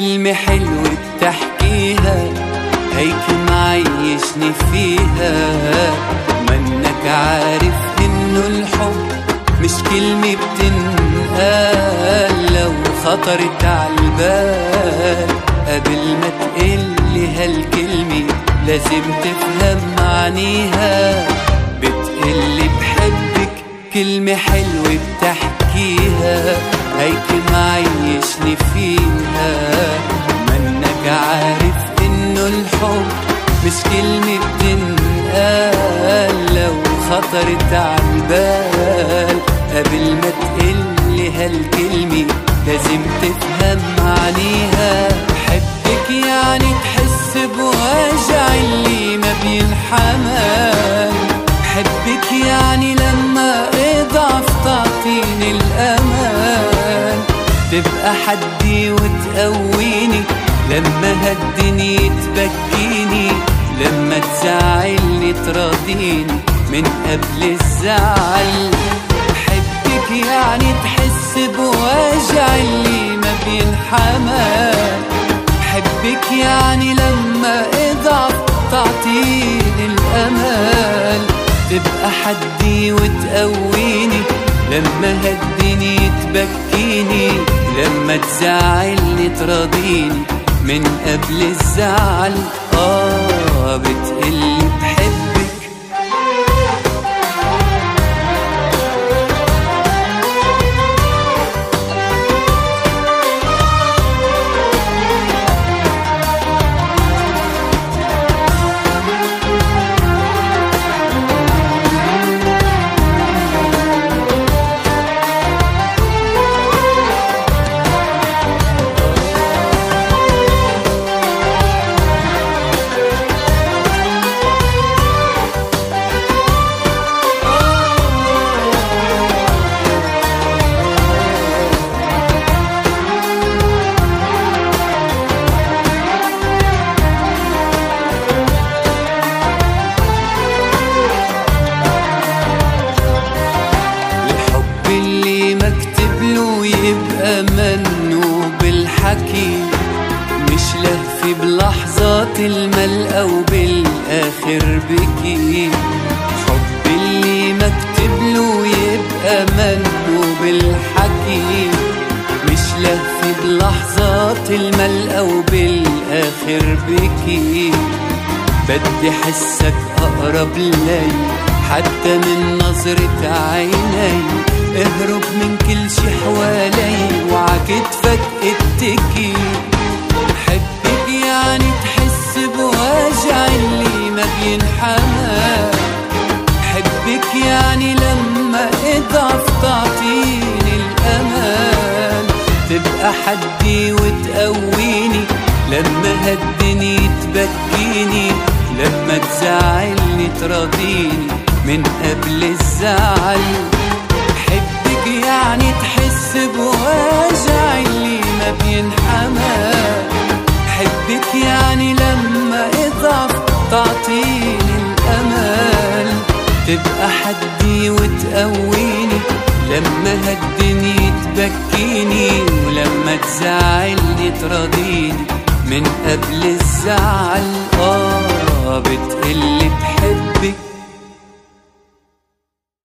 حلو بتحكيها هيك معيشني فيها. منك عارف إنه الحب مش كلمة بتنقال لو خطرت عالبال قبل ما تقلي هالكلمة لازم تفهم معانيها بتقلي بحبك كلمة حلوة بتحكيها. هيك معيشني فيها. منك عارف إنه الحب مش كلمة بتنقال. لو خطرت عالبال قبل ما تقلي هالكلمة لازم تفهم معانيها حبك يعني تحس بوجع اللي ما بينحمل. تبقى حدي وتقويني لما هالدنيا تبكيني لما تزعلني تراضيني. من قبل الزعل حبك يعني تحس بوجع اللي ما بينحمل حبك يعني لما إضعف تعطيني الأمل. تبقى حدي وتقويني لما هالدنيا تبكيني. لما تزعلني تراضيني من قبل الزعل. آه بالحكي مش لهفي بلحظات المل أو بالآخر بكي. حب اللي مكتب له يبقى منه بالحكي مش لهفي بلحظات المل أو بالآخر بكي. بدي حسك أقرب لي حتى من نظرة عيني. اهرب من كل شي حوالي وعكتفك اتكي حبك يعني تحس بوجع اللي ما بينحمل حبك يعني لما اضعف تعطيني الأمان. تبقى حدي وتقويني. لما هالدنيا تبكيني. لما تزعلني تراضيني. من قبل الزعل. يعني تحس بوجع اللي ما بينحمل حبك يعني لما اضعف تعطيني الأمل. تبقى حدي وتقويني لما هالدنيا تبكيني ولما تزعلني تراضيني. من قبل الزعل آه بتقلي